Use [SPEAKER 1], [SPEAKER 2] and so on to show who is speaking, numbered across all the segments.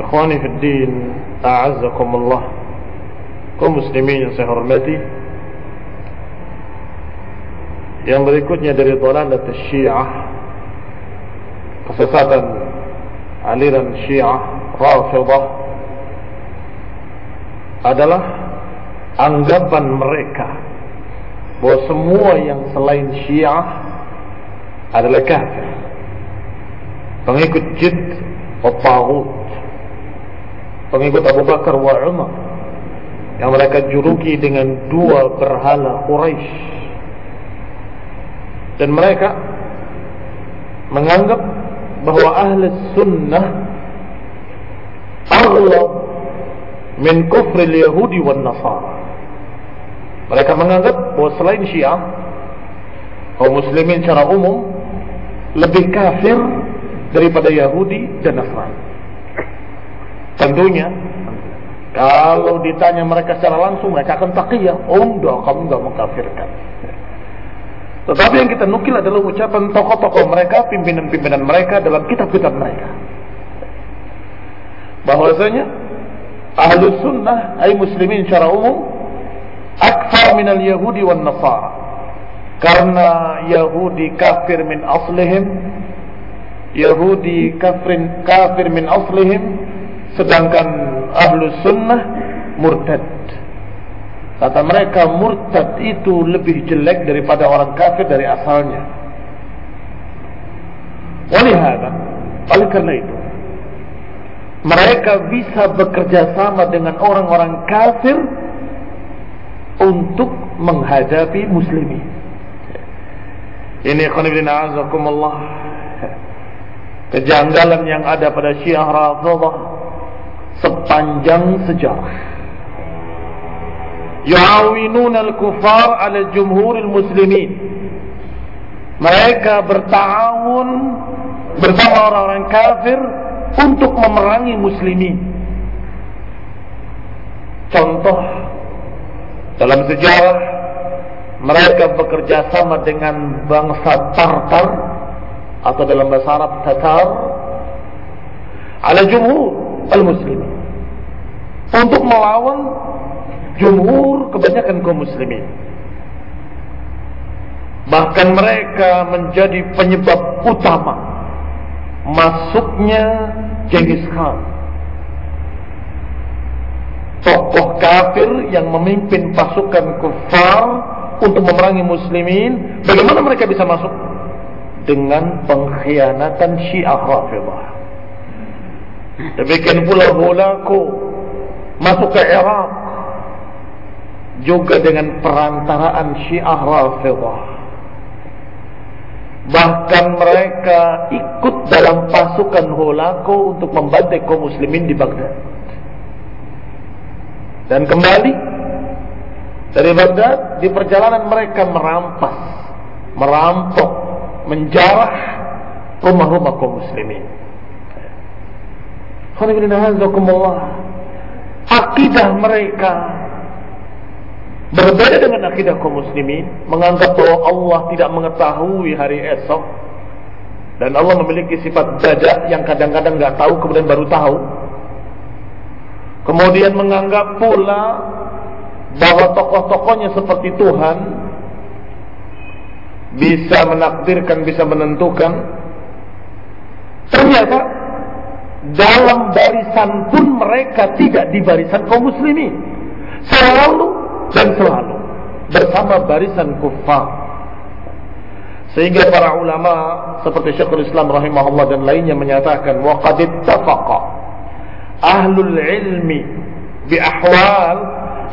[SPEAKER 1] Ikhwani fi din, a'azzakumullah. Kaum muslimin yang saya hormati. Yang berikutnya dari dhalalat Syiah kesesatan aliran Syiah Rafidah adalah anggapan mereka bahwa semua yang selain Syiah adalah kafir. Pengikut jid atau pengikut Abu Bakar wa Umar yang mereka juluki dengan dua berhala Quraisy dan mereka menganggap bahwa ahli sunnah aghlab min kufri yahudi wan nasara. Mereka menganggap bahwa selain syiah kaum muslimin secara umum lebih kafir daripada Yahudi dan Nasrani Tentunya kalau ditanya mereka secara langsung mereka akan taqiyah. Oh enggak, kamu enggak mengkafirkan. Tetapi yang kita nukil adalah ucapan tokoh-tokoh mereka, pimpinan-pimpinan mereka dalam kitab-kitab mereka. Bahwasanya ahlu sunnah, ay muslimin secara umum, akfar minal yahudi wan nasara. Karena Yahudi kafir min aslihim, Yahudi kafirin kafir min aslihim, sedangkan ahlu sunnah murtad. Kata mereka murtad itu lebih jelek daripada orang kafir dari asalnya. Walihada oleh karena itu mereka bisa bekerja sama dengan orang-orang kafir untuk menghadapi muslimin ini khonibin azakumullah kejanggalan yang ada pada syiah rafidah sepanjang sejarah. Yu'awinun al-kufar ala jumhur muslimin. Mereka bertawun bersama orang-orang kafir untuk memerangi muslimin. Contoh dalam sejarah mereka bekerja sama dengan bangsa Tartar atau dalam bahasa Arab Tatar ala jumhur al-muslimin untuk melawan jumhur kebanyakan kaum muslimin. Bahkan mereka menjadi penyebab utama masuknya Genghis Khan. Tokoh kafir yang memimpin pasukan kufar untuk memerangi muslimin. Bagaimana mereka bisa masuk? Dengan pengkhianatan Syiah Rafidah. Demikian pula Hulaku masuk ke Irak juga dengan perantaraan Syiah Rafidah. Bahkan mereka ikut dalam pasukan Hulaku untuk membantai kaum muslimin di Baghdad. Dan kembali dari Baghdad di perjalanan mereka merampas, merampok, menjarah rumah-rumah kaum muslimin. Akidah mereka berbeda dengan akidah kaum muslimin, menganggap bahwa Allah tidak mengetahui hari esok dan Allah memiliki sifat dada yang kadang-kadang nggak tahu kemudian baru tahu. Kemudian menganggap pula bahwa tokoh-tokohnya seperti Tuhan bisa menakdirkan, bisa menentukan. Ternyata dalam barisan pun mereka tidak di barisan kaum muslimin. Selalu dan selalu bersama barisan kufar. Sehingga para ulama seperti Syekhul Islam rahimahullah dan lainnya menyatakan waqad ittafaqa ahlul ilmi bi ahwal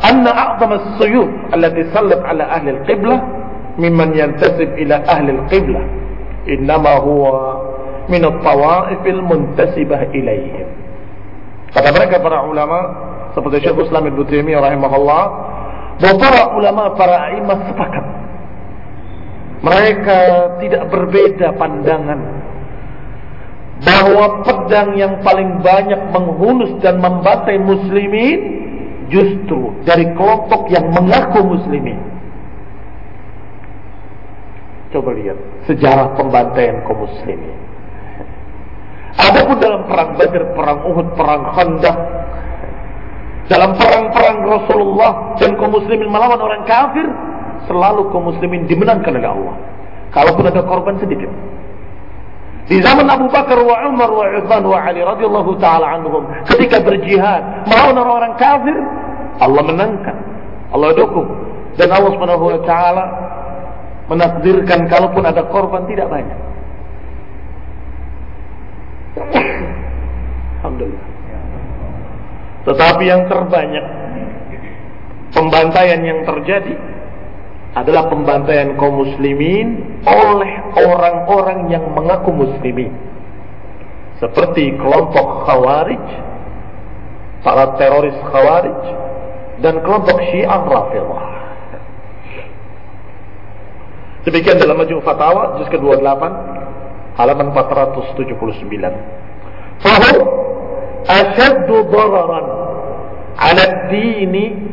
[SPEAKER 1] anna a'zama as-suyuf allati sallat ala ahli al-qiblah mimman yantasib ila ahli al-qiblah huwa min at-tawa'if al-muntasibah ilaihim kata mereka para ulama seperti Syekh Islam Ibnu Taimiyah rahimahullah bahwa para ulama para imam sepakat mereka tidak berbeda pandangan bahwa pedang yang paling banyak menghunus dan membantai muslimin justru dari kelompok yang mengaku muslimin. Coba lihat sejarah pembantaian kaum muslimin. Adapun dalam perang Badar, perang Uhud, perang Khandaq, dalam perang-perang Rasulullah dan kaum muslimin melawan orang kafir, selalu kaum muslimin dimenangkan oleh Allah. Kalaupun ada korban sedikit. Di zaman Abu Bakar wa Umar wa Uthman wa Ali radhiyallahu taala anhum ketika berjihad melawan orang-orang kafir, Allah menangkan, Allah dukung dan Allah Subhanahu wa taala menakdirkan kalaupun ada korban tidak banyak. Alhamdulillah. Tetapi yang terbanyak pembantaian yang terjadi adalah pembantaian kaum muslimin oleh orang-orang yang mengaku muslimin. Seperti kelompok Khawarij, para teroris Khawarij, dan kelompok Syiah Rafidhah. Demikian dalam Majmu' Fatawa juz ke-28 halaman 479. Fahum ashaddu dararan 'ala ad-dini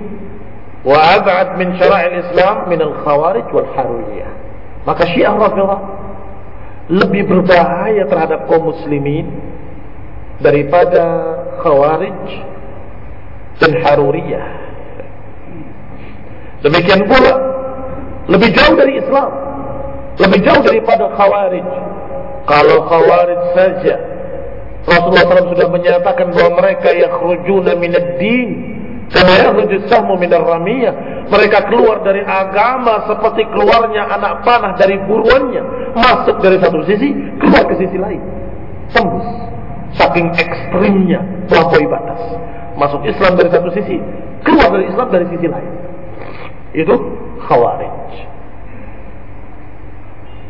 [SPEAKER 1] وأبعد من شرائع الإسلام من الخوارج والحروية maka Syiah Rafidhah lebih berbahaya terhadap kaum muslimin daripada Khawarij dan Haruriyah. Demikian pula lebih jauh dari Islam, lebih jauh daripada Khawarij. Kalau Khawarij saja Rasulullah SAW sudah menyatakan bahwa mereka yakhrujuna minad din Kama yakhruju sahmu minar ramiyah. Mereka keluar dari agama seperti keluarnya anak panah dari buruannya. Masuk dari satu sisi, keluar ke sisi lain. Tembus. Saking ekstrimnya melampaui batas. Masuk Islam dari satu sisi, keluar dari Islam dari sisi lain. Itu khawarij.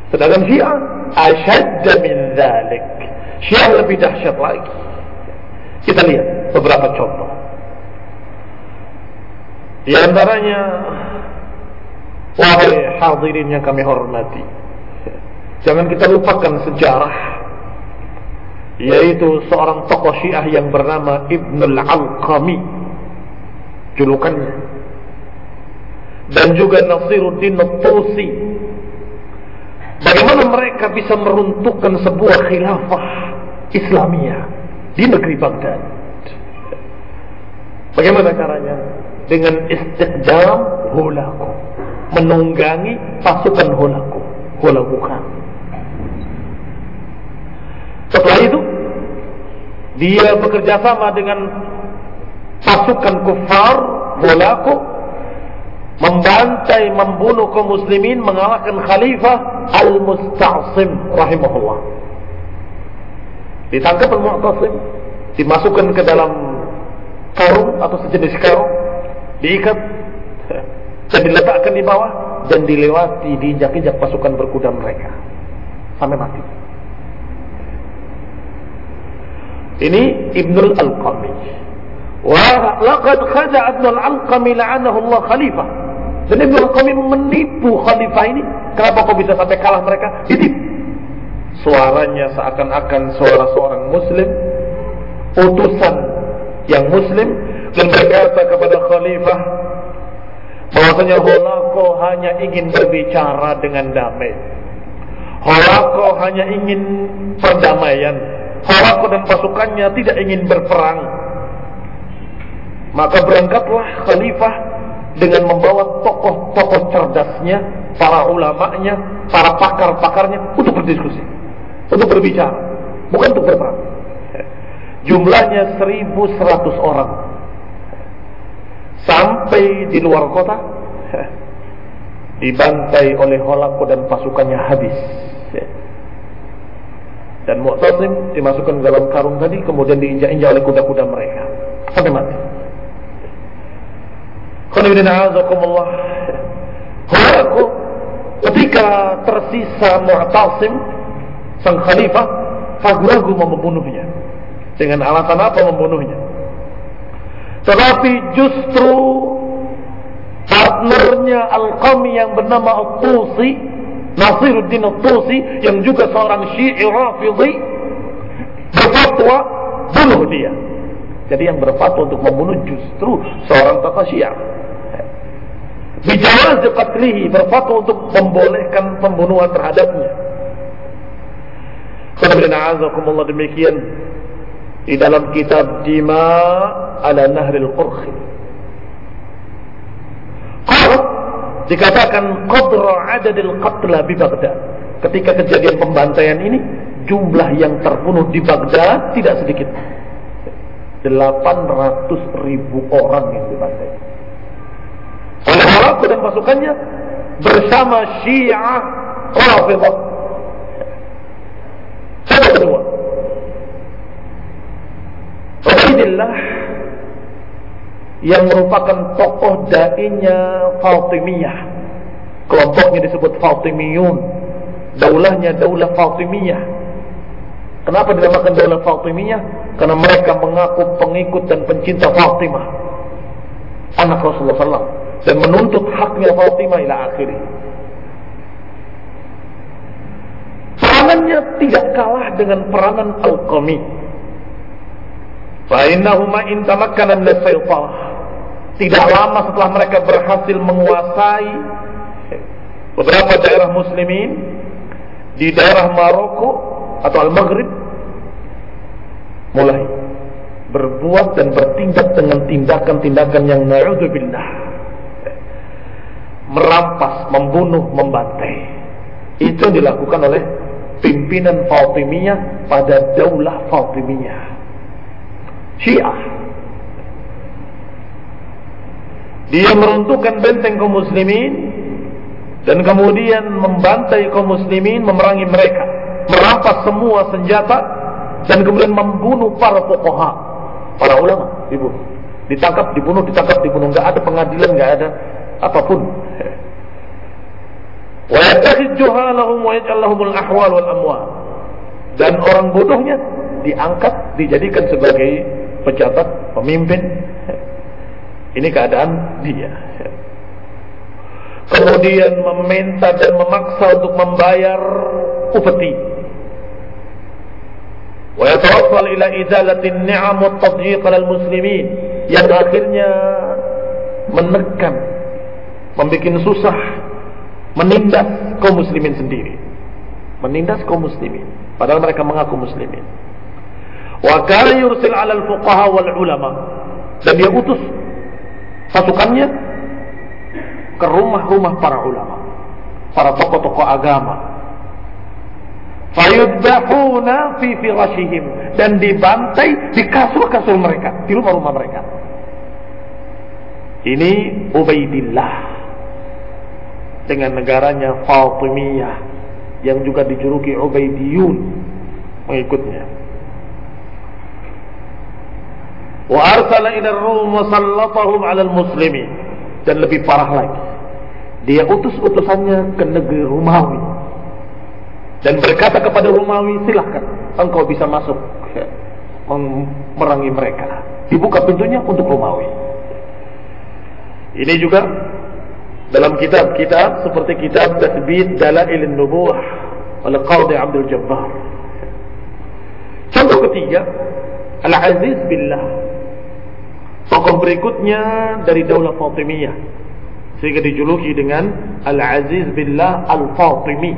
[SPEAKER 1] Sedangkan Syiah asyadda min dhalik. Syiah lebih dahsyat lagi. Kita lihat beberapa contoh. Di antaranya wahai hadirin yang kami hormati. Jangan kita lupakan sejarah yaitu seorang tokoh Syiah yang bernama Ibnul Alqami julukannya dan juga Nasiruddin Tusi bagaimana mereka bisa meruntuhkan sebuah khilafah Islamiyah di negeri Baghdad. Bagaimana caranya? Dengan istiqdam hulaku. Menunggangi pasukan hulaku. Hulakukan setelah itu dia bekerja sama dengan pasukan kufar hulaku membantai membunuh kaum muslimin mengalahkan khalifah al-musta'sim rahimahullah ditangkap al-mu'tasim dimasukkan ke dalam karung atau sejenis karung diikat dan diletakkan di bawah dan dilewati diinjak-injak pasukan berkuda mereka sampai mati. Ini Ibnul Al-Qami. Wa laqad khada'a Ibnul Al-Qami la'anahu Allah khalifah. Dan Ibnul Al-Qami menipu khalifah ini. Kenapa kok bisa sampai kalah mereka? Itu suaranya seakan-akan suara seorang muslim, utusan yang muslim dan berkata kepada khalifah bahwasanya Holako hanya ingin berbicara dengan damai. Holako hanya ingin perdamaian. Holako dan pasukannya tidak ingin berperang. Maka berangkatlah khalifah dengan membawa tokoh-tokoh cerdasnya, para ulamanya, para pakar-pakarnya untuk berdiskusi, untuk berbicara, bukan untuk berperang. Jumlahnya 1100 orang. Sampai di luar kota dibantai oleh Holako dan pasukannya habis. Dan Mu'tasim dimasukkan dalam karung tadi kemudian diinjak-injak oleh kuda-kuda mereka. Sampai mati. Holako ketika tersisa Mu'tasim sang khalifah ragu-ragu mau membunuhnya dengan alasan apa membunuhnya tetapi justru partnernya Al-Qami yang bernama Al-Tusi, Nasiruddin Al-Tusi yang juga seorang Syi'i Rafidhi berfatwa bunuh dia. Jadi yang berfatwa untuk membunuh justru seorang tokoh Syiah. Bijawaz qatlihi berfatwa untuk membolehkan pembunuhan terhadapnya. Alhamdulillah demikian di dalam kitab Dima ala Nahril Qurkhi. Kalau dikatakan qadra adadil qatla di Baghdad. Ketika kejadian pembantaian ini, jumlah yang terbunuh di Baghdad tidak sedikit. 800 ribu orang yang dibantai. Oleh Morocco dan pasukannya bersama Syiah Rafidah. Sama kedua. Ubaidillah yang merupakan tokoh dainya Fatimiyah. Kelompoknya disebut Fatimiyun. Daulahnya daulah Fatimiyah. Kenapa dinamakan daulah Fatimiyah? Karena mereka mengaku pengikut dan pencinta Fatimah. Anak Rasulullah SAW. Dan menuntut haknya Fatimah ila akhirnya. Peranannya tidak kalah dengan peranan Al-Qami. Fa'innahuma intamakkana min. Tidak lama setelah mereka berhasil menguasai beberapa daerah muslimin di daerah Maroko atau Al-Maghrib mulai berbuat dan bertindak dengan tindakan-tindakan yang na'udzubillah merampas, membunuh, membantai itu dilakukan oleh pimpinan Fatimiyah pada daulah Fatimiyah Syiah. Dia meruntuhkan benteng kaum muslimin dan kemudian membantai kaum muslimin, memerangi mereka, merampas semua senjata dan kemudian membunuh para pokoha, para ulama dibunuh. Ditangkap, dibunuh, ditangkap, dibunuh. Enggak ada pengadilan, enggak ada apa pun. Dan orang bodohnya diangkat, dijadikan sebagai pejabat, pemimpin. Ini keadaan dia. Kemudian meminta dan memaksa untuk membayar upeti. Muslimin yang akhirnya menekan, membuat susah, menindas kaum muslimin sendiri. Menindas kaum muslimin padahal mereka mengaku muslimin. Wa kana yursil 'ala al-fuqaha wal ulama. Dan dia utus pasukannya ke rumah-rumah para ulama, para tokoh-tokoh agama. Fayudbahuna fi firashihim dan dibantai di kasur-kasur mereka, di rumah-rumah mereka. Ini Ubaidillah dengan negaranya Fatimiyah yang juga dijuluki Ubaidiyun mengikutnya. Wa arsala ila Rum wa sallatahum 'ala al-muslimin dan lebih parah lagi. Dia utus utusannya ke negeri Romawi dan berkata kepada Romawi, silahkan engkau bisa masuk memerangi mereka. Dibuka pintunya untuk Romawi. Ini juga dalam kitab-kitab seperti kitab Tasbih Dalail Nubuwah oleh Qadhi Abdul Jabbar. Contoh ketiga, Al-Aziz Billah. Tokoh berikutnya dari Daulah Fatimiyah. Sehingga dijuluki dengan Al-Aziz Billah Al-Fatimi.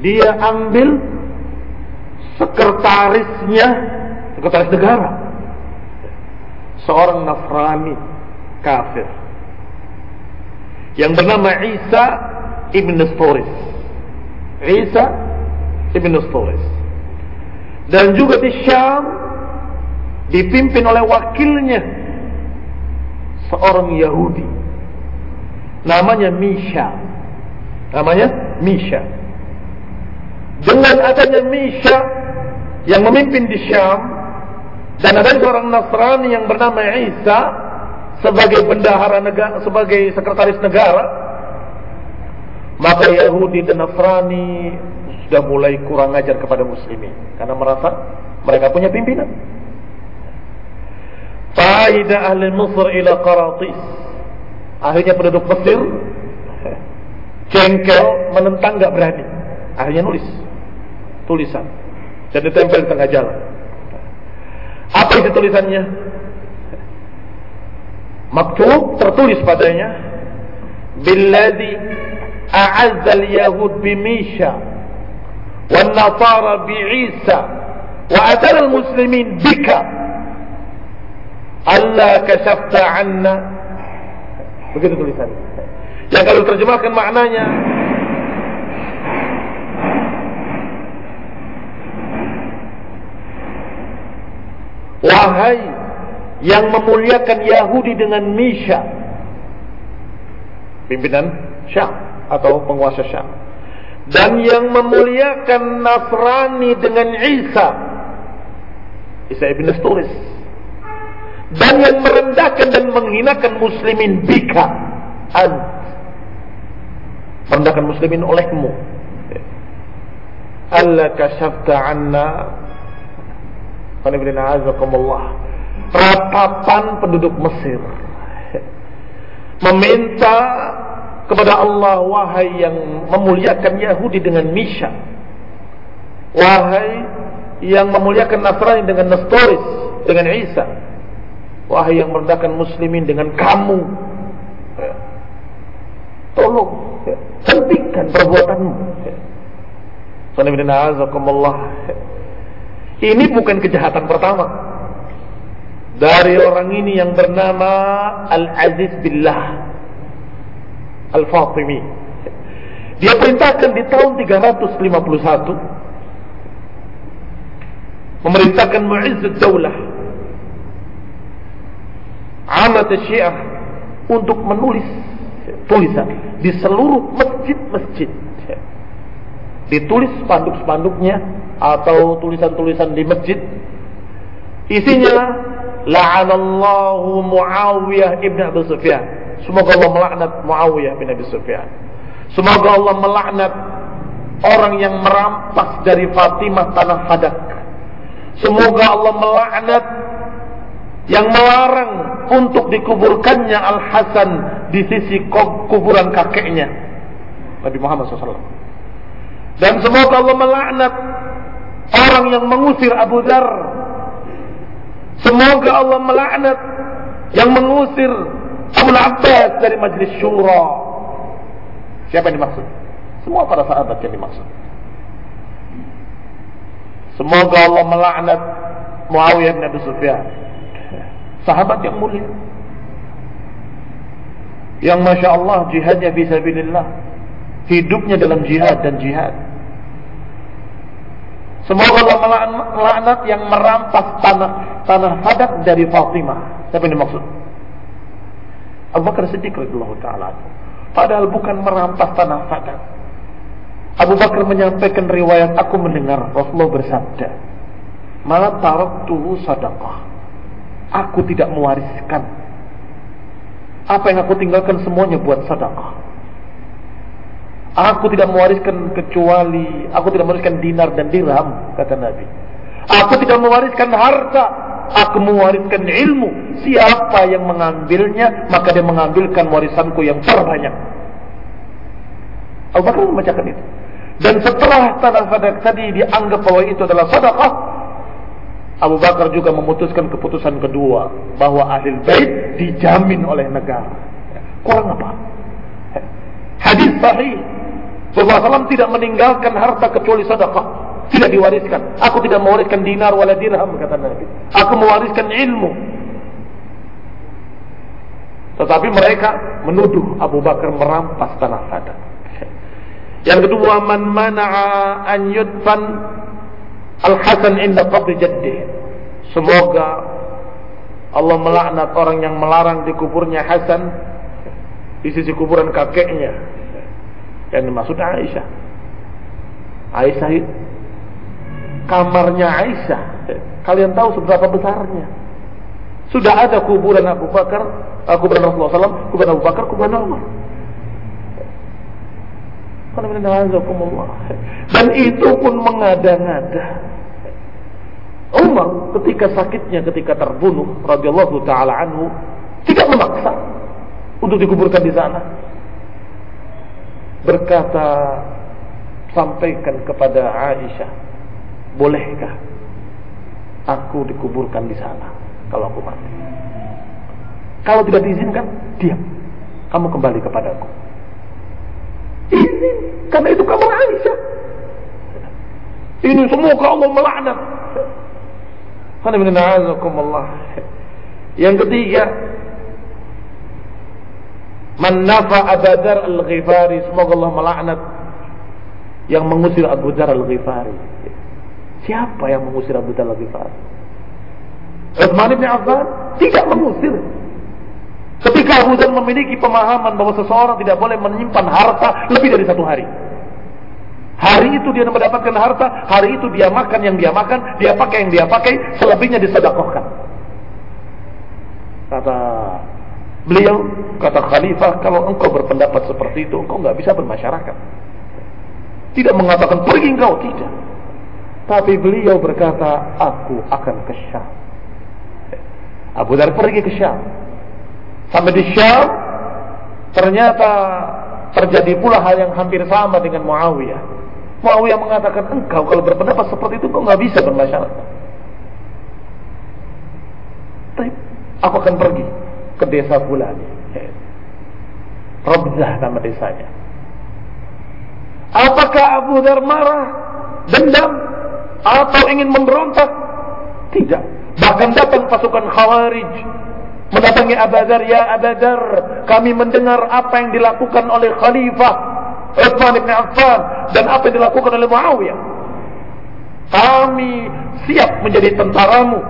[SPEAKER 1] Dia ambil sekretarisnya, sekretaris negara. Seorang Nasrani kafir. Yang bernama Isa Ibn Storis. Isa Ibn Storis. Dan juga di Syam dipimpin oleh wakilnya seorang Yahudi namanya Misha namanya Misha dengan adanya Misha yang memimpin di Syam dan ada seorang Nasrani yang bernama Isa sebagai bendahara negara sebagai sekretaris negara maka Yahudi dan Nasrani sudah mulai kurang ajar kepada muslimin karena merasa mereka punya pimpinan Faida ahli Mesir ila Qaratis. Akhirnya penduduk Mesir jengkel menentang nggak berani. Akhirnya nulis tulisan dan ditempel di tengah jalan. Apa itu tulisannya? Maktub tertulis padanya. Billadhi a'azza al-yahud bimisha wan nasara bi'isa wa atara al-muslimin bika. Allah kasafta anna. Begitu tulisannya. Yang kalau terjemahkan maknanya wahai yang memuliakan Yahudi dengan Misha. Pimpinan Syam atau penguasa Syam dan yang memuliakan Nasrani dengan Isa. Isa ibn Sturis dan yang merendahkan dan menghinakan muslimin bika. Ant. Merendahkan muslimin olehmu. Allah kasyafta anna ratapan penduduk Mesir meminta kepada Allah wahai yang memuliakan Yahudi dengan Misha wahai yang memuliakan Nasrani dengan Nestoris dengan Isa Wahai yang merendahkan muslimin dengan kamu. Tolong hentikan perbuatanmu. Ini bukan kejahatan pertama dari orang ini yang bernama Al-Aziz Billah Al-Fatimi. Dia perintahkan di tahun 351 memerintahkan Mu'izzud Daulah amat syiah untuk menulis tulisan di seluruh masjid-masjid. Ditulis spanduk-spanduknya atau tulisan-tulisan di masjid. Isinya la'anallahu Muawiyah ibn Abi Sufyan. Semoga Allah melaknat Muawiyah bin Abi Sufyan. Semoga Allah melaknat orang yang merampas dari Fatimah tanah Fadak. Semoga Allah melaknat yang melarang untuk dikuburkannya Al Hasan di sisi kuburan kakeknya Nabi Muhammad SAW. Dan semoga Allah melaknat orang yang mengusir Abu Dhar. Semoga Allah melaknat yang mengusir Abu Abbas dari majlis syura. Siapa yang dimaksud? Semua para sahabat yang dimaksud. Semoga Allah melaknat Muawiyah bin Abi Sufyan Sahabat yang mulia. Yang Masya Allah jihadnya fisabilillah. Hidupnya dalam jihad dan jihad. Semoga Allah melaknat yang merampas tanah tanah fadak dari Fatimah. Siapa yang dimaksud? Abu Bakar Siddiq radhiyallahu taala. Padahal bukan merampas tanah fadak. Abu Bakar menyampaikan riwayat aku mendengar Rasulullah bersabda, "Ma taraktuhu sadaqah." Aku tidak mewariskan. Apa yang aku tinggalkan semuanya buat sedekah. Aku tidak mewariskan kecuali aku tidak mewariskan dinar dan dirham kata Nabi. Aku tidak mewariskan harta, aku mewariskan ilmu. Siapa yang mengambilnya, maka dia mengambilkan warisanku yang terbanyak. Abu Bakar membacakan itu. Dan setelah tanah fadak tadi dianggap bahwa itu adalah sedekah, Abu Bakar juga memutuskan keputusan kedua bahwa ahli bait dijamin oleh negara. Kurang apa? Hadis sahih. SAW tidak meninggalkan harta kecuali sedekah. Tidak diwariskan. Aku tidak mewariskan dinar wala dirham kata Nabi. Aku mewariskan ilmu. Tetapi mereka menuduh Abu Bakar merampas tanah adat. Yang kedua, man mana'a an yudfan Al-Hasan inda qabri jaddih. Semoga Allah melaknat orang yang melarang di kuburnya Hasan di sisi kuburan kakeknya. Yang dimaksud Aisyah. Aisyah itu kamarnya Aisyah. Kalian tahu seberapa besarnya? Sudah ada kuburan Abu Bakar, uh, kuburan Rasulullah SAW, kuburan Abu Bakar, kuburan Umar. Dan itu pun mengada-ngada. Umar ketika sakitnya ketika terbunuh radhiyallahu taala anhu tidak memaksa untuk dikuburkan di sana. Berkata sampaikan kepada Aisyah, "Bolehkah aku dikuburkan di sana kalau aku mati?" Kalau tidak diizinkan, diam. Kamu kembali kepadaku. Ini karena itu kamar Aisyah. Ini semua Allah melaknat yang ketiga, Man nafa Abu Al-Ghifari, semoga Allah melaknat yang mengusir Abu Dzar Al-Ghifari. Siapa yang mengusir Abu Dzar Al-Ghifari? Utsman bin Affan tidak mengusir. Ketika Abu Dzar memiliki pemahaman bahwa seseorang tidak boleh menyimpan harta lebih dari satu hari. Hari itu dia mendapatkan harta, hari itu dia makan yang dia makan, dia pakai yang dia pakai, selebihnya disedekahkan. Kata beliau, kata khalifah, kalau engkau berpendapat seperti itu, engkau nggak bisa bermasyarakat. Tidak mengatakan pergi engkau, tidak. Tapi beliau berkata, aku akan ke Syam. Abu Dhar pergi ke Syam. Sampai di Syam, ternyata terjadi pula hal yang hampir sama dengan Muawiyah. Muawiyah mengatakan engkau kalau berpendapat seperti itu kau nggak bisa bermasyarakat. Tapi aku akan pergi ke desa Fulani. Rabzah nama desanya. Apakah Abu Dhar marah, dendam, atau ingin memberontak? Tidak. Bahkan datang pasukan Khawarij mendatangi Abu ya Abu kami mendengar apa yang dilakukan oleh Khalifah Uthman bin Affan dan apa yang dilakukan oleh Muawiyah. Kami siap menjadi tentaramu.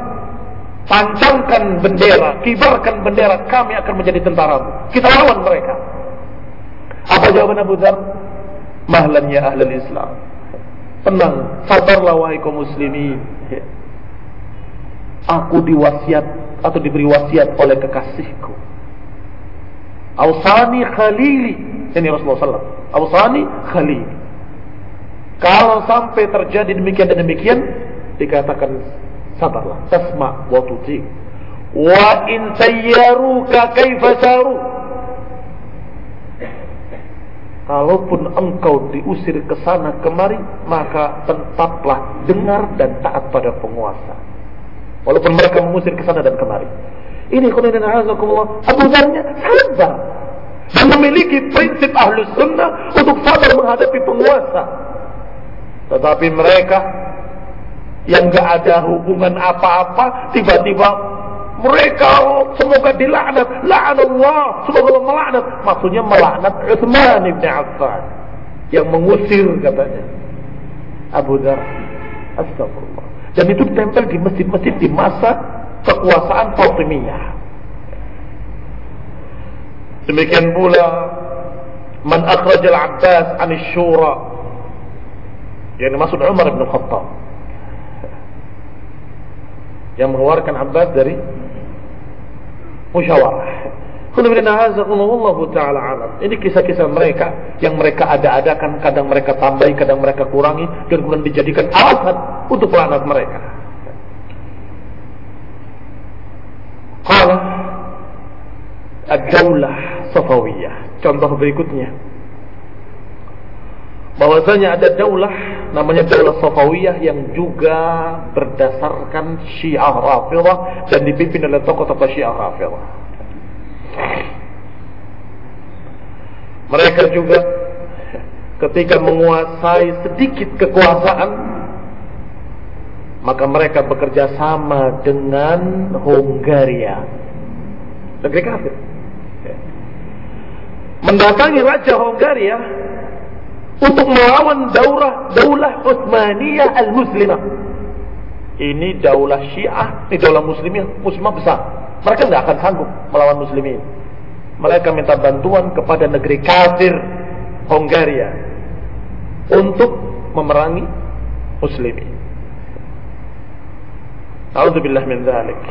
[SPEAKER 1] Pancangkan bendera, kibarkan bendera, kami akan menjadi tentaramu. Kita lawan mereka. Apa jawaban Abu Dhar? Mahlan ya ahlul Islam. Tenang, sabarlah wahai kaum muslimin. Aku diwasiat atau diberi wasiat oleh kekasihku. Ausani khalili. Ini Rasulullah SAW. Ausani Khalil. Kalau sampai terjadi demikian dan demikian, dikatakan sabarlah, tasma wa tuti. Wa in sayyaruka kaifa saru. Kalaupun engkau diusir ke sana kemari, maka tetaplah dengar dan taat pada penguasa. Walaupun mereka mengusir ke sana dan kemari. Ini kemudian Abu Dharnya sabar dan memiliki prinsip ahlus sunnah untuk sabar menghadapi penguasa. Tetapi mereka yang gak ada hubungan apa-apa tiba-tiba mereka semoga dilaknat, Allah, semoga Allah melaknat. Maksudnya melaknat Utsman bin Affan yang mengusir katanya Abu Dhar. Astagfirullah. Dan itu ditempel di masjid-masjid di masa kekuasaan Fatimiyah. Demikian pula man akhraj al-Abbas an syura yang dimaksud Umar bin Khattab yang mengeluarkan Abbas dari musyawarah. taala. Ini kisah-kisah mereka yang mereka ada-adakan, kadang mereka tambahi, kadang mereka kurangi dan kemudian dijadikan alasan untuk pelaknat mereka. Qala ad-daulah Safawiyah. Contoh berikutnya bahwasanya ada daulah namanya daulah Safawiyah yang juga berdasarkan Syiah Rafidhah dan dipimpin oleh tokoh-tokoh Syiah Rafidhah. Mereka juga ketika menguasai sedikit kekuasaan maka mereka bekerja sama dengan Hungaria negeri kafir mendatangi Raja Hungaria untuk melawan daulah daulah Utsmaniyah al-Muslimah. Ini daulah Syiah, ini daulah Muslimah, Muslimah besar. Mereka tidak akan sanggup melawan Muslimin. Mereka minta bantuan kepada negeri kafir Hungaria untuk memerangi Muslimin. A'udzubillah min dzalik.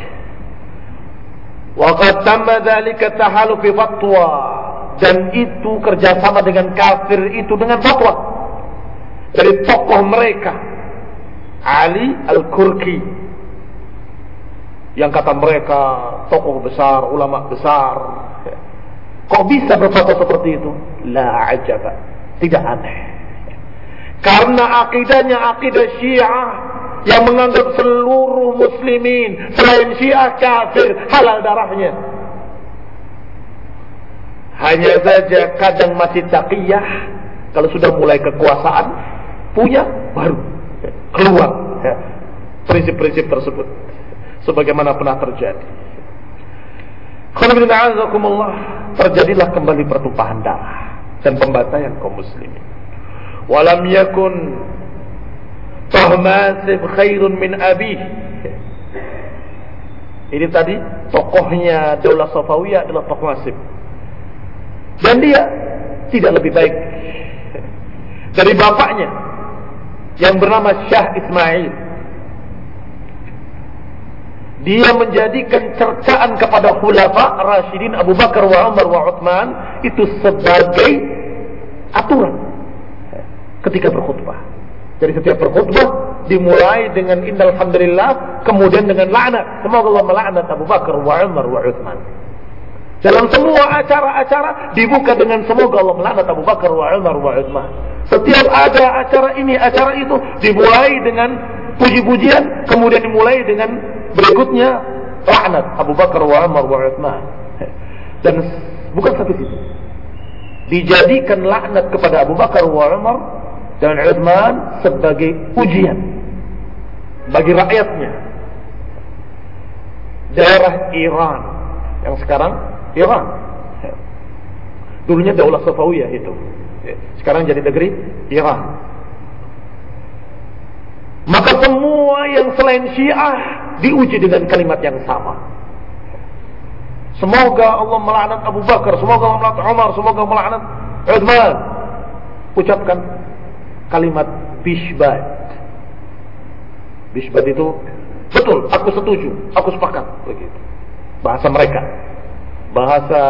[SPEAKER 1] Wa qad tamma tahalu fi fatwa dan itu kerjasama dengan kafir itu dengan fatwa. Dari tokoh mereka. Ali Al-Kurki. Yang kata mereka tokoh besar, ulama besar. Kok bisa berfatwa seperti itu? la ajaba. Tidak aneh. Karena akidahnya akidah syiah yang menganggap seluruh muslimin selain syiah kafir halal darahnya hanya saja kadang masih taqiyah kalau sudah mulai kekuasaan punya baru keluar ya, prinsip-prinsip tersebut sebagaimana pernah terjadi. terjadilah kembali pertumpahan darah dan pembantaian kaum muslimin. Walam yakun Tahmasib khairun min abi. Ini tadi tokohnya Daulah Safawiyah adalah Tahmasib. Dan dia tidak lebih baik dari bapaknya yang bernama Syah Ismail. Dia menjadikan cercaan kepada khulafa Rashidin Abu Bakar wa Umar wa Uthman itu sebagai aturan ketika berkhutbah. Jadi setiap berkhutbah dimulai dengan innal hamdulillah kemudian dengan laknat. Semoga Allah melaknat Abu Bakar wa Umar wa Uthman. Dalam semua acara-acara dibuka dengan semoga Allah melaknat Abu Bakar wa Umar wa Uthman. Setiap ada acara ini, acara itu dimulai dengan puji-pujian, kemudian dimulai dengan berikutnya laknat Abu Bakar wa Umar wa Uthman. Dan bukan satu itu. Dijadikan laknat kepada Abu Bakar wa Umar dan Uthman sebagai ujian bagi rakyatnya. Daerah Iran yang sekarang Iran. Dulunya Daulah Safawiyah itu. Sekarang jadi negeri Iran. Maka semua yang selain Syiah diuji dengan kalimat yang sama. Semoga Allah melaknat Abu Bakar, semoga Allah melaknat Umar, semoga melaknat Uthman. Ucapkan kalimat bishbad. Bishbad itu betul, aku setuju, aku sepakat begitu. Bahasa mereka bahasa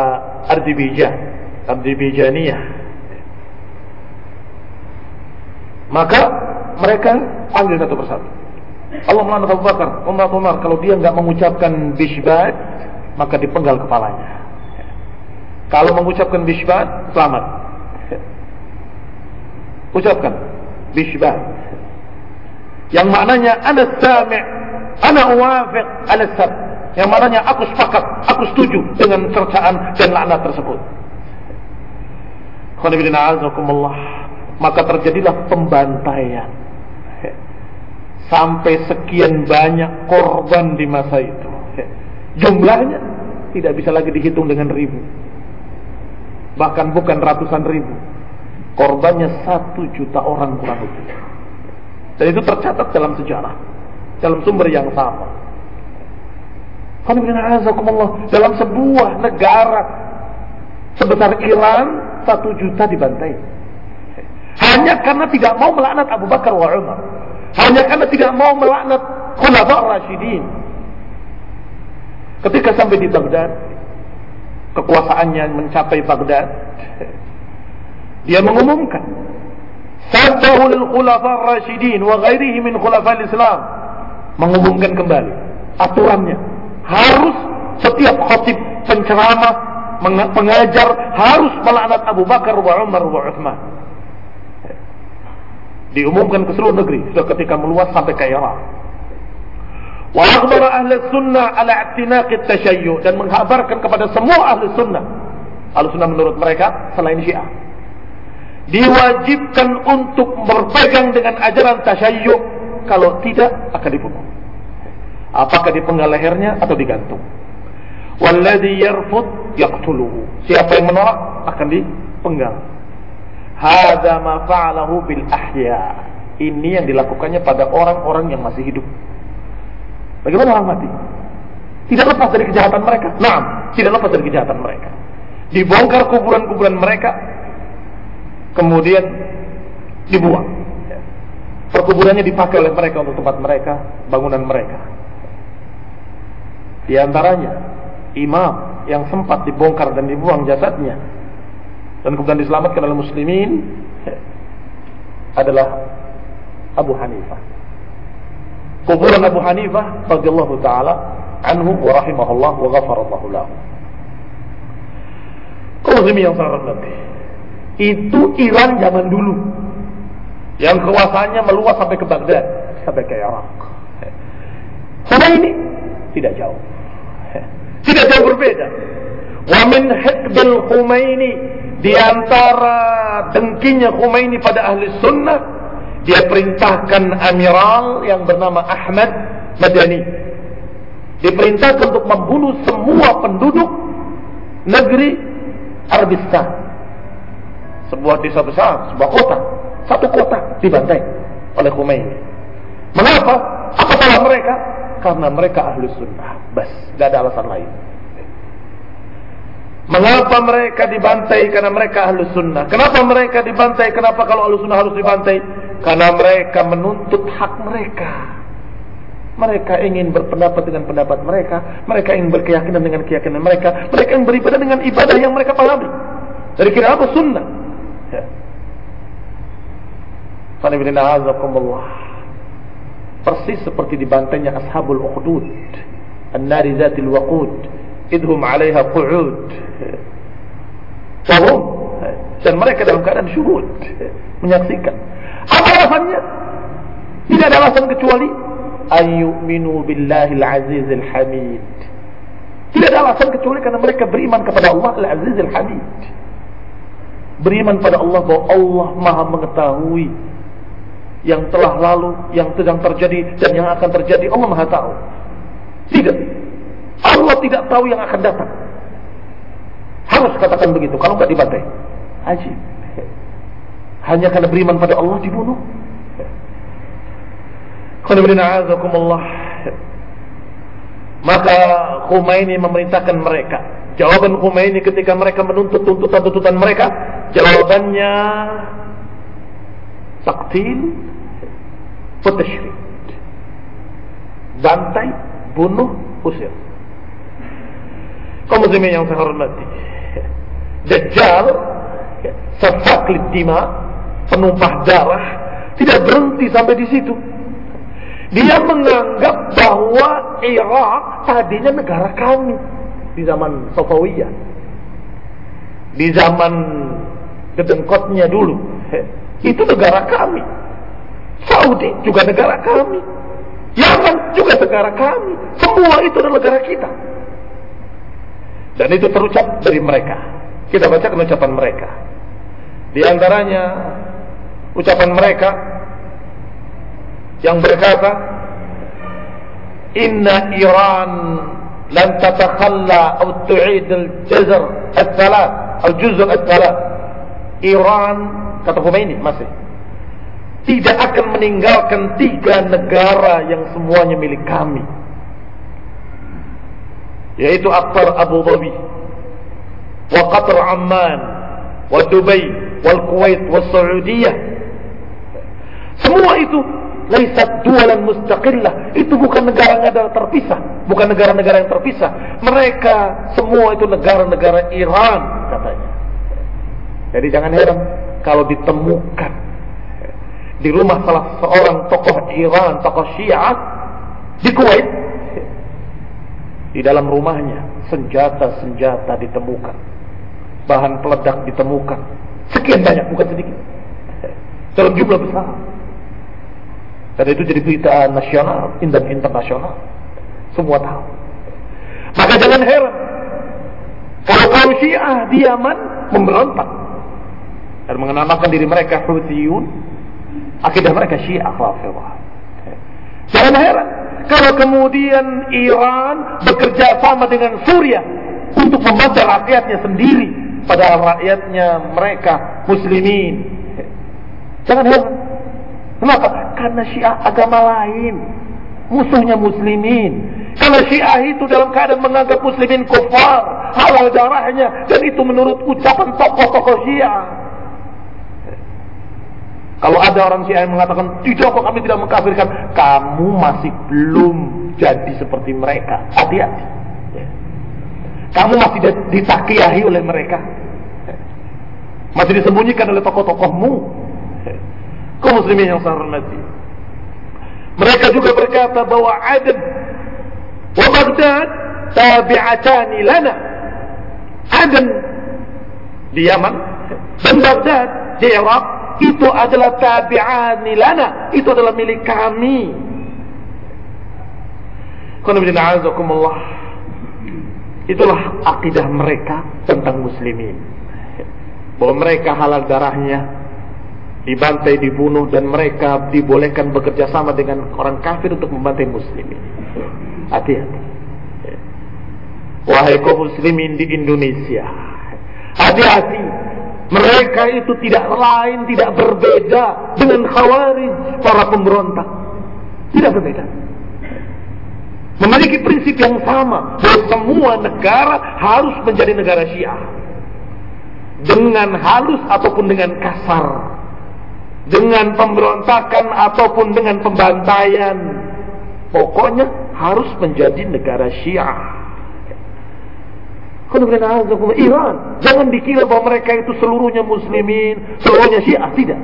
[SPEAKER 1] Ardibijah, Ardibijaniyah. Maka mereka panggil satu persatu. Allah melaknat Abu Bakar, Umar Umar kalau dia nggak mengucapkan bishbat, maka dipenggal kepalanya. Kalau mengucapkan bishbat, selamat. Ucapkan bishbat. Yang maknanya ana sami' ana uwafiq ala sab yang mananya aku sepakat, aku setuju dengan cercaan dan laknat tersebut. Maka terjadilah pembantaian. Sampai sekian banyak korban di masa itu. Jumlahnya tidak bisa lagi dihitung dengan ribu. Bahkan bukan ratusan ribu. Korbannya satu juta orang kurang lebih. Dan itu tercatat dalam sejarah. Dalam sumber yang sama. Dalam sebuah negara sebesar Iran satu juta dibantai. Hanya karena tidak mau melaknat Abu Bakar wa Umar. Hanya karena tidak mau melaknat Khulafa Rashidin. Ketika sampai di Baghdad, kekuasaannya mencapai Baghdad, dia mengumumkan Sabahul Khulafa Rashidin wa ghairihi min Khulafa Islam mengumumkan kembali aturannya harus setiap khotib penceramah pengajar harus melaknat Abu Bakar wa Umar wa Uthman. Diumumkan ke seluruh negeri sudah ketika meluas sampai ke Irak. Wa akhbara ahli sunnah ala i'tinaq at-tashayyu dan menghabarkan kepada semua ahli sunnah ahli sunnah menurut mereka selain Syiah. Diwajibkan untuk berpegang dengan ajaran tasyayyu kalau tidak akan dibunuh apakah dipenggal lehernya atau digantung walladhi yarfud yaqtuluhu siapa yang menolak akan dipenggal Hada ma fa'alahu bil ahya. Ini yang dilakukannya pada orang-orang yang masih hidup. Bagaimana orang mati? Tidak lepas dari kejahatan mereka. Nah, tidak lepas dari kejahatan mereka. Dibongkar kuburan-kuburan mereka, kemudian dibuang. Perkuburannya dipakai oleh mereka untuk tempat mereka, bangunan mereka. Di antaranya, imam yang sempat dibongkar dan dibuang jasadnya dan kemudian diselamatkan oleh muslimin adalah Abu Hanifah. Kuburan Abu Hanifah radhiyallahu taala anhu wa rahimahullah wa ghafarallahu lahu. Kalau yang sangat itu Iran zaman dulu yang kekuasaannya meluas sampai ke Baghdad, sampai ke Irak. Sama ini tidak jauh. Tidak jauh berbeda. Wa min hikbil Khumaini di antara dengkinya Khomeini pada ahli sunnah, dia perintahkan amiral yang bernama Ahmad Madani. Diperintahkan untuk membunuh semua penduduk negeri Arabistan. Sebuah desa besar, sebuah kota, satu kota dibantai oleh Khomeini. Mengapa? Apa salah mereka? Karena mereka ahli sunnah. Bas, gak ada alasan lain. Mengapa mereka dibantai? Karena mereka ahlu sunnah. Kenapa mereka dibantai? Kenapa kalau ahlu sunnah harus dibantai? Karena mereka menuntut hak mereka. Mereka ingin berpendapat dengan pendapat mereka. Mereka ingin berkeyakinan dengan keyakinan mereka. Mereka ingin beribadah dengan ibadah yang mereka pahami. Dari kira apa sunnah? Ya. Persis seperti dibantainya ashabul ukhdud. An-nari zatil waqud. Idhum 'alaiha qu'ud. Wahum. Dan mereka dalam keadaan syuhud. Menyaksikan. Apa alasannya? Tidak ada alasan kecuali ayyuminu billahil azizil hamid. Tidak ada alasan kecuali karena mereka beriman kepada Allah al-azizil hamid. Beriman pada Allah bahwa Allah maha mengetahui yang telah lalu, yang sedang terjadi dan yang akan terjadi Allah maha tahu tidak Allah tidak tahu yang akan datang. Harus katakan begitu. Kalau nggak dibantai. Haji. Hanya karena beriman pada Allah dibunuh. Maka Khomeini memerintahkan mereka. Jawaban Khomeini ketika mereka menuntut tuntutan-tuntutan mereka, jawabannya taktil, petashrid. Bantai, bunuh, usir kaum muslimin yang saya hormati. Dajjal safak dima penumpah darah tidak berhenti sampai di situ. Dia menganggap bahwa Irak tadinya negara kami di zaman Safawiyah. Di zaman kedengkotnya dulu. Itu negara kami. Saudi juga negara kami. Yaman juga negara kami. Semua itu adalah negara kita. Dan itu terucap dari mereka. Kita bacakan ucapan mereka. Di antaranya ucapan mereka yang berkata, Inna Iran lan tatakhalla atau tu'id al-jazr al-thalath atau juzr al-thalath Iran kata Khomeini masih. Tidak akan meninggalkan tiga negara yang semuanya milik kami. Yaitu Akbar Abu Dhabi wa Qatar Amman wa Dubai wal Kuwait wa Saudiyah. Semua itu laisat dualan mustaqillah. Itu bukan negara-negara terpisah. Bukan negara-negara yang terpisah. Mereka semua itu negara-negara Iran katanya. Jadi jangan heran kalau ditemukan di rumah salah seorang tokoh Iran tokoh Syiah di Kuwait di dalam rumahnya senjata-senjata ditemukan. Bahan peledak ditemukan. Sekian banyak, bukan sedikit. Dalam jumlah besar. Dan itu jadi berita nasional dan internasional. Semua tahu. Maka jangan heran. Kalau kaum Syiah di Yaman memberontak. Dan mengenamakan diri mereka Houthiyun. Akidah mereka Syiah Rafidah. Jangan heran kalau kemudian Iran bekerja sama dengan Suriah untuk membantu rakyatnya sendiri pada rakyatnya mereka muslimin. Jangan heran. Kenapa? Karena Syiah agama lain. Musuhnya muslimin. Kalau Syiah itu dalam keadaan menganggap muslimin kufar, halal darahnya dan itu menurut ucapan tokoh-tokoh Syiah. Kalau ada orang Syiah yang mengatakan tidak kok kami tidak mengkafirkan, kamu masih belum jadi seperti mereka. Hati-hati. Ya. Kamu masih ditakiyahi oleh mereka. Ya. Masih disembunyikan oleh tokoh-tokohmu. Ya. Kau muslimin yang saya hormati. Mereka juga berkata bahwa Aden wa Baghdad tabi'atani lana. Aden di Yaman dan Baghdad di Irak itu adalah tabi'ani lana. Itu adalah milik kami. Itulah akidah mereka tentang muslimin. Bahwa mereka halal darahnya dibantai, dibunuh dan mereka dibolehkan bekerja sama dengan orang kafir untuk membantai muslimin. Hati-hati. Wahai kaum muslimin di Indonesia. Hati-hati mereka itu tidak lain, tidak berbeda dengan khawarij, para pemberontak. Tidak berbeda. Memiliki prinsip yang sama bahwa semua negara harus menjadi negara Syiah. Dengan halus ataupun dengan kasar. Dengan pemberontakan ataupun dengan pembantaian. Pokoknya harus menjadi negara Syiah. Iran. Jangan dikira bahwa mereka itu seluruhnya muslimin, seluruhnya syiah. Tidak.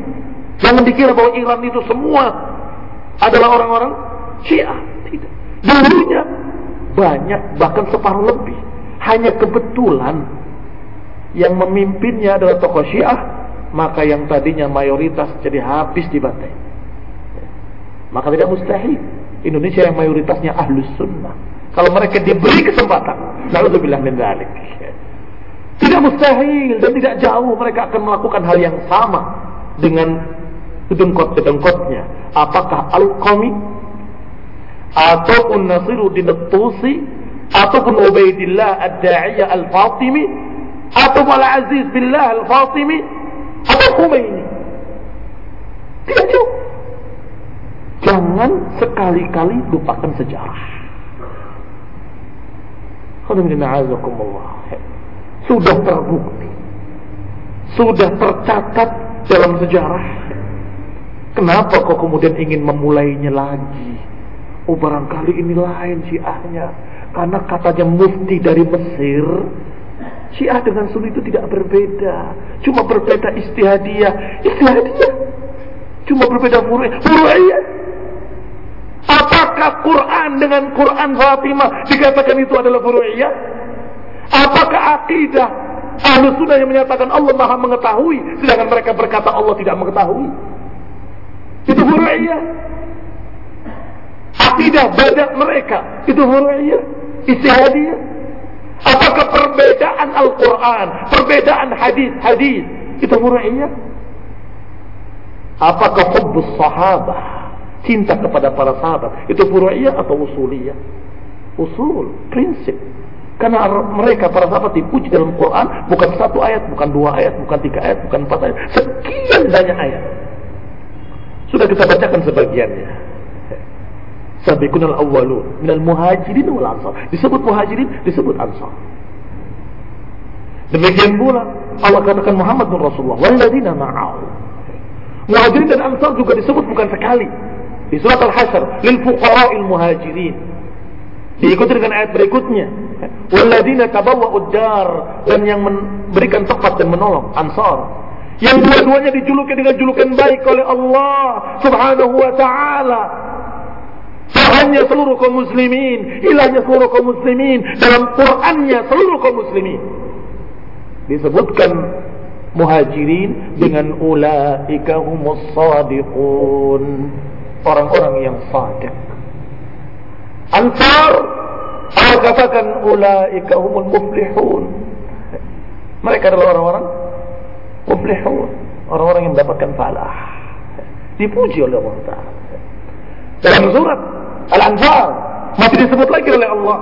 [SPEAKER 1] Jangan dikira bahwa Iran itu semua adalah orang-orang syiah. Tidak. Dulunya banyak, bahkan separuh lebih. Hanya kebetulan yang memimpinnya adalah tokoh syiah, maka yang tadinya mayoritas jadi habis dibantai. Maka tidak mustahil. Indonesia yang mayoritasnya ahlus sunnah kalau mereka diberi kesempatan, naudzubillah min dzalik. Tidak mustahil dan tidak jauh mereka akan melakukan hal yang sama dengan kedengkot-kedengkotnya. Apakah Al-Qami ataupun Nasiruddin At-Tusi ataupun Ubaidillah Ad-Da'iyah Al-Fatimi atau Al-Aziz Billah Al-Fatimi atau Khomeini. Tidak jauh. Jangan sekali-kali lupakan sejarah. Sudah terbukti. Sudah tercatat dalam sejarah. Kenapa kok kemudian ingin memulainya lagi? Oh barangkali ini lain syiahnya. Karena katanya mufti dari Mesir. Syiah dengan Sunni itu tidak berbeda. Cuma berbeda istihadiyah. Istihadiyah. Cuma berbeda furu'iyah. Furu'iyah. Apakah Quran dengan Quran Fatimah dikatakan itu adalah furu'iyah? Apakah akidah Ahlu sunnah yang menyatakan Allah maha mengetahui Sedangkan mereka berkata Allah tidak mengetahui? Itu furu'iyah. Akidah badak mereka Itu furu'iyah. Istihadiyah Apakah perbedaan Al-Quran Perbedaan hadis-hadis Itu furu'iyah? Apakah hubbus sahabah cinta kepada para sahabat itu furu'iyah atau usuliyah usul, prinsip. Karena mereka para sahabat dipuji dalam Quran bukan satu ayat, bukan dua ayat, bukan tiga ayat, bukan empat ayat, sekian banyak ayat. Sudah kita bacakan sebagiannya. Sabiqun al-awwalun minal muhajirin wal ansar. Disebut muhajirin, disebut ansar. Demikian pula Allah katakan Muhammad bin Rasulullah walladzina ma'ahu. Muhajirin dan ansar juga disebut bukan sekali. Di surat Al-Hasyr, lil fuqara'il muhajirin. Diikuti dengan ayat berikutnya. Walladzina tabawwa'ud dar dan yang memberikan tempat dan menolong ansar. Yang dua-duanya dijuluki dengan julukan baik oleh Allah Subhanahu wa taala. Hanya seluruh kaum muslimin, ilahnya seluruh kaum muslimin, dalam Qur'annya seluruh kaum muslimin. Disebutkan muhajirin dengan ulaika humus sadiqun Orang-orang yang sadiq. Ansar Allah katakan ulaika humul muflihun. Mereka adalah orang-orang muflihun, orang-orang yang mendapatkan falah. Dipuji oleh Allah Taala. Dalam surat Al-Anfal masih disebut lagi oleh Allah.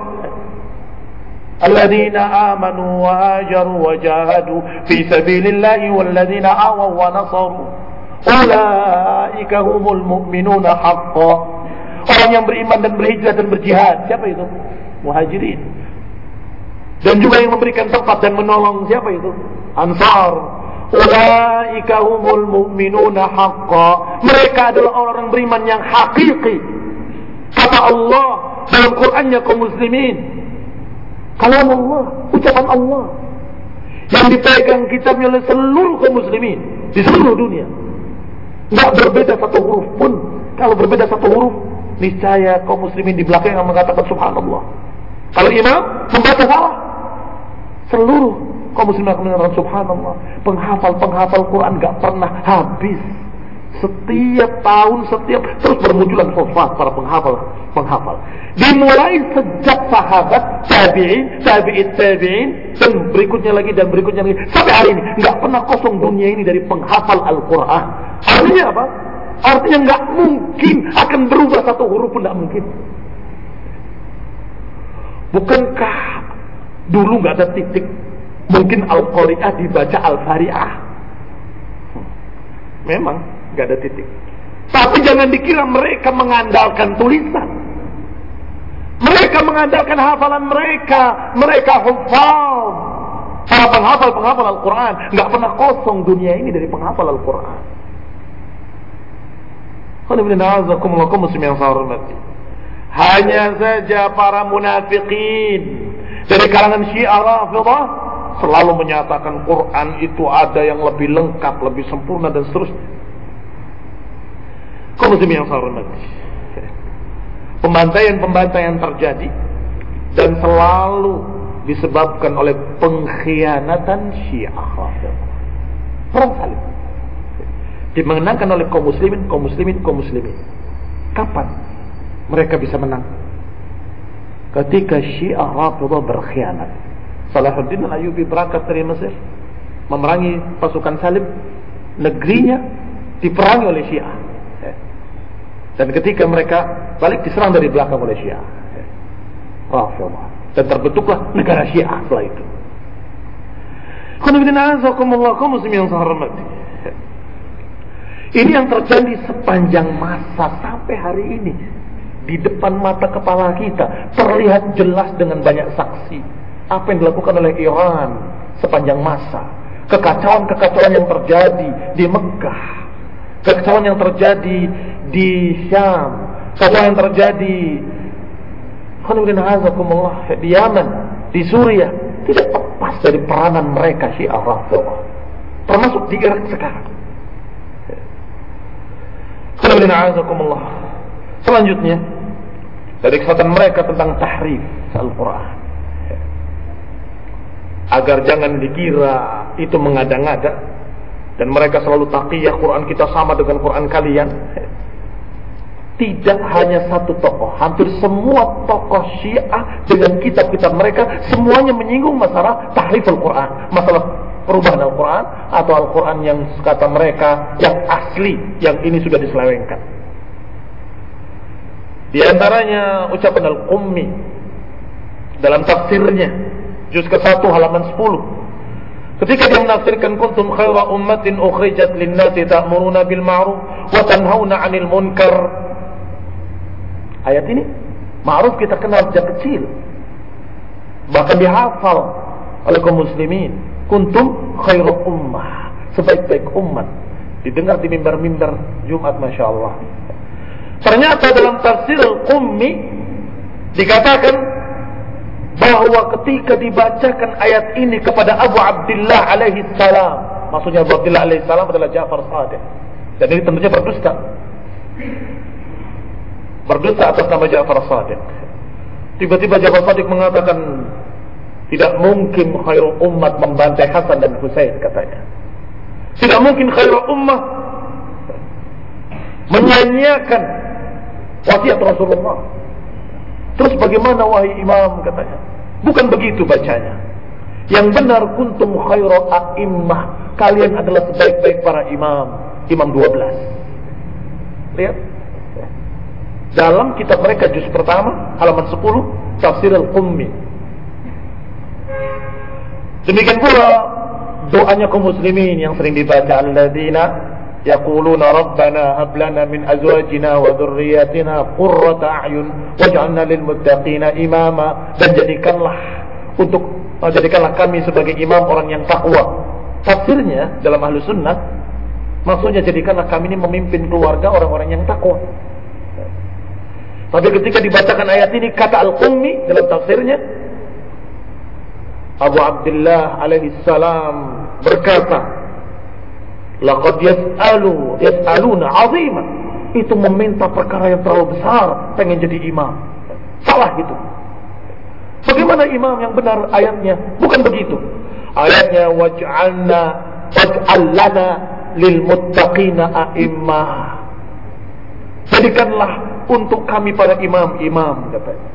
[SPEAKER 1] الذين آمنوا وهاجروا وجاهدوا في سبيل الله والذين آووا ونصروا Ulaika humul mu'minuna haqqo. Orang yang beriman dan berhijrah dan berjihad. Siapa itu? Muhajirin. Dan juga yang memberikan tempat dan menolong siapa itu? Ansar. Ulaika humul mu'minuna haqqa Mereka adalah orang-orang beriman yang hakiki. Kata Allah dalam Qur'annya kaum muslimin. kalau Allah, ucapan Allah yang dipegang kitabnya oleh seluruh kaum muslimin di seluruh dunia. Tidak berbeda satu huruf pun. Kalau berbeda satu huruf Niscaya kaum muslimin di belakang yang mengatakan subhanallah. Kalau imam membaca salah. Seluruh kaum muslimin akan mengatakan subhanallah. Penghafal-penghafal Quran gak pernah habis setiap tahun, setiap terus bermunculan sofat para penghafal, penghafal. Dimulai sejak sahabat, tabi'in, tabi'in, tabi'in, dan berikutnya lagi dan berikutnya lagi sampai hari ini nggak pernah kosong dunia ini dari penghafal Al-Quran. Artinya apa? Artinya nggak mungkin akan berubah satu huruf pun nggak mungkin. Bukankah dulu nggak ada titik? Mungkin Al-Qari'ah dibaca Al-Fari'ah. Memang nggak ada titik. Tapi jangan dikira mereka mengandalkan tulisan. Mereka mengandalkan hafalan mereka. Mereka hafal. Para penghafal-penghafal Al-Quran. nggak pernah kosong dunia ini dari penghafal Al-Quran. Hanya saja para munafikin dari kalangan Syiah Rafidah selalu menyatakan Quran itu ada yang lebih lengkap, lebih sempurna dan seterusnya. Kau muslim yang saya Pembantaian-pembantaian terjadi dan selalu disebabkan oleh pengkhianatan Syiah. Perang salib. Dimenangkan oleh kaum muslimin, kaum muslimin, kaum muslimin. Kapan mereka bisa menang? Ketika Syiah Rafidah berkhianat. Salahuddin Al-Ayubi berangkat dari Mesir memerangi pasukan salib negerinya diperangi oleh Syiah dan ketika mereka balik diserang dari belakang oleh Syiah. Rasulullah. Dan terbentuklah negara Syiah setelah itu. Ini yang terjadi sepanjang masa sampai hari ini di depan mata kepala kita terlihat jelas dengan banyak saksi apa yang dilakukan oleh Iran sepanjang masa kekacauan-kekacauan yang terjadi di Mekah kekacauan yang terjadi di Syam, apa yang terjadi? Di Yaman, di Suriah. Tidak lepas dari peranan mereka Syiah Rafidhah. Termasuk di Irak sekarang. Selanjutnya dari kesempatan mereka tentang tahrif Al-Quran. Agar jangan dikira itu mengada-ngada. Dan mereka selalu taqiyah Quran kita sama dengan Quran kalian tidak hanya satu tokoh, hampir semua tokoh Syiah dengan kitab-kitab mereka semuanya menyinggung masalah tahrif Al-Quran, masalah perubahan Al-Quran atau Al-Quran yang kata mereka yang asli, yang ini sudah diselewengkan. Di antaranya ucapan Al-Qummi dalam tafsirnya juz ke-1 halaman 10 ketika dia menafsirkan kuntum khaira ummatin ukhrijat lin-nasi ta'muruna bil ma'ruf wa tanhauna 'anil munkar ayat ini ma'ruf kita kenal sejak kecil. Bahkan dihafal oleh kaum muslimin. Kuntum khairu ummah. Sebaik-baik umat. Didengar di mimbar-mimbar Jumat Masya Allah. Ternyata dalam tafsir Qummi dikatakan bahwa ketika dibacakan ayat ini kepada Abu Abdullah alaihi salam. Maksudnya Abu Abdullah alaihi salam adalah Ja'far Sadiq. Dan tentunya berdusta berdusta atas nama Ja'far Sadiq tiba-tiba Ja'far Sadiq mengatakan tidak mungkin khairul umat membantai Hasan dan Husain katanya tidak mungkin khairul ummah menyanyiakan wasiat Rasulullah. Terus bagaimana wahai imam katanya? Bukan begitu bacanya. Yang benar kuntum khairu a'immah. Kalian adalah sebaik-baik para imam. Imam 12. Lihat. Dalam kitab mereka juz pertama halaman 10 Tafsir Al-Qummi. Demikian pula doanya kaum muslimin yang sering dibaca alladzina yaquluna rabbana hab lana min azwajina wa dhurriyyatina qurrata a'yun waj'alna lil muttaqina imama. Dan jadikanlah untuk oh, jadikanlah kami sebagai imam orang yang takwa. Tafsirnya dalam ahlu sunnah maksudnya jadikanlah kami ini memimpin keluarga orang-orang yang takwa tapi ketika dibacakan ayat ini kata Al-Qummi dalam tafsirnya Abu Abdullah alaihi salam berkata Laqad yas'alu yas'aluna 'aziman. Itu meminta perkara yang terlalu besar pengen jadi imam. Salah itu. Bagaimana imam yang benar ayatnya? Bukan begitu. Ayatnya waj'alna waj'al lana lil muttaqina a'immah. Jadikanlah untuk kami para imam-imam katanya.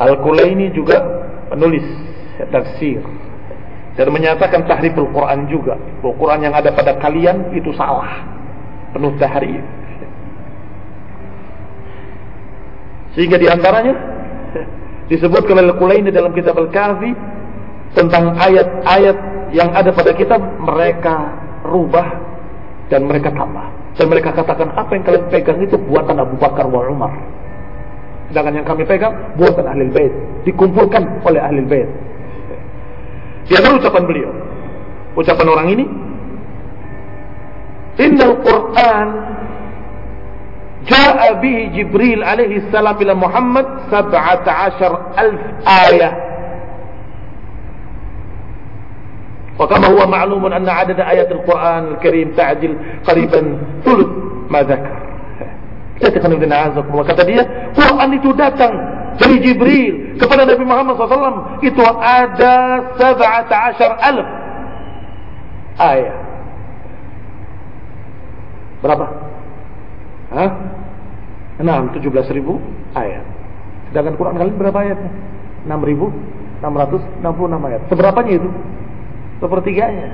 [SPEAKER 1] Al-Kulaini juga menulis tafsir dan menyatakan tahriful Quran juga. Bahwa Quran yang ada pada kalian itu salah. Penuh tahrif. Sehingga di antaranya disebutkan oleh Kulaini dalam kitab Al-Kahfi tentang ayat-ayat yang ada pada kitab mereka rubah dan mereka tambah. Dan mereka katakan apa yang kalian pegang itu buatan Abu Bakar wa Umar. Sedangkan yang kami pegang buatan ahli bait, dikumpulkan oleh ahli bait. Di antara ucapan beliau. Ucapan orang ini. Innal Quran Ja'a bihi Jibril alaihi salam ila Muhammad 17 alf ayah. وكما هو معلوم أن عدد آيات القرآن الكريم تعدل قريبا ثلث ما ذكر. Kata dia, Quran itu datang dari Jibril kepada Nabi Muhammad SAW itu ada 17 alif ayat. Berapa? Hah? 6, 17 ribu ayat. Sedangkan Quran kalian berapa ayatnya? 6 ribu 666 ayat. Seberapanya itu? Sepertiganya.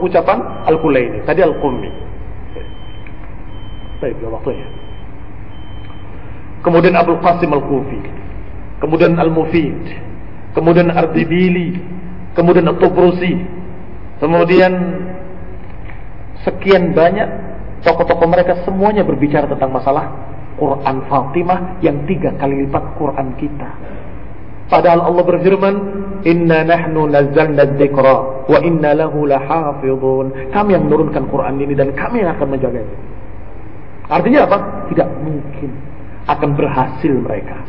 [SPEAKER 1] Ucapan Al-Kulaini. Tadi Al-Qummi. Baik, waktunya kemudian Abdul Qasim Al-Kufi, kemudian Al-Mufid, kemudian Ardibili, kemudian At-Tubrusi, kemudian sekian banyak tokoh-tokoh mereka semuanya berbicara tentang masalah Quran Fatimah yang tiga kali lipat Quran kita. Padahal Allah berfirman, Inna nahnu nazzalna dzikra wa inna lahu. Kami yang menurunkan Quran ini dan kami yang akan menjaganya. Artinya apa? Tidak mungkin akan berhasil mereka.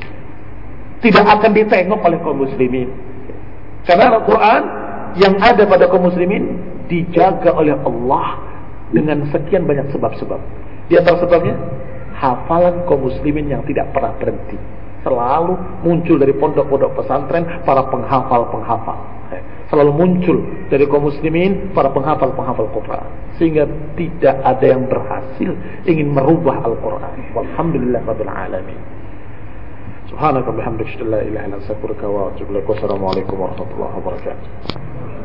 [SPEAKER 1] Tidak akan ditengok oleh kaum muslimin. Karena Al-Quran yang ada pada kaum muslimin dijaga oleh Allah dengan sekian banyak sebab-sebab. Di antara sebabnya, hafalan kaum muslimin yang tidak pernah berhenti. Selalu muncul dari pondok-pondok pesantren para penghafal-penghafal. Selalu muncul dari kaum muslimin para penghafal-penghafal Quran sehingga tidak ada yang berhasil ingin merubah Al-Quran. Walhamdulillah rabbil alamin. Subhanaka bihamdika la ilaha illa anta wa atubu ilaik. Warahmatullahi wabarakatuh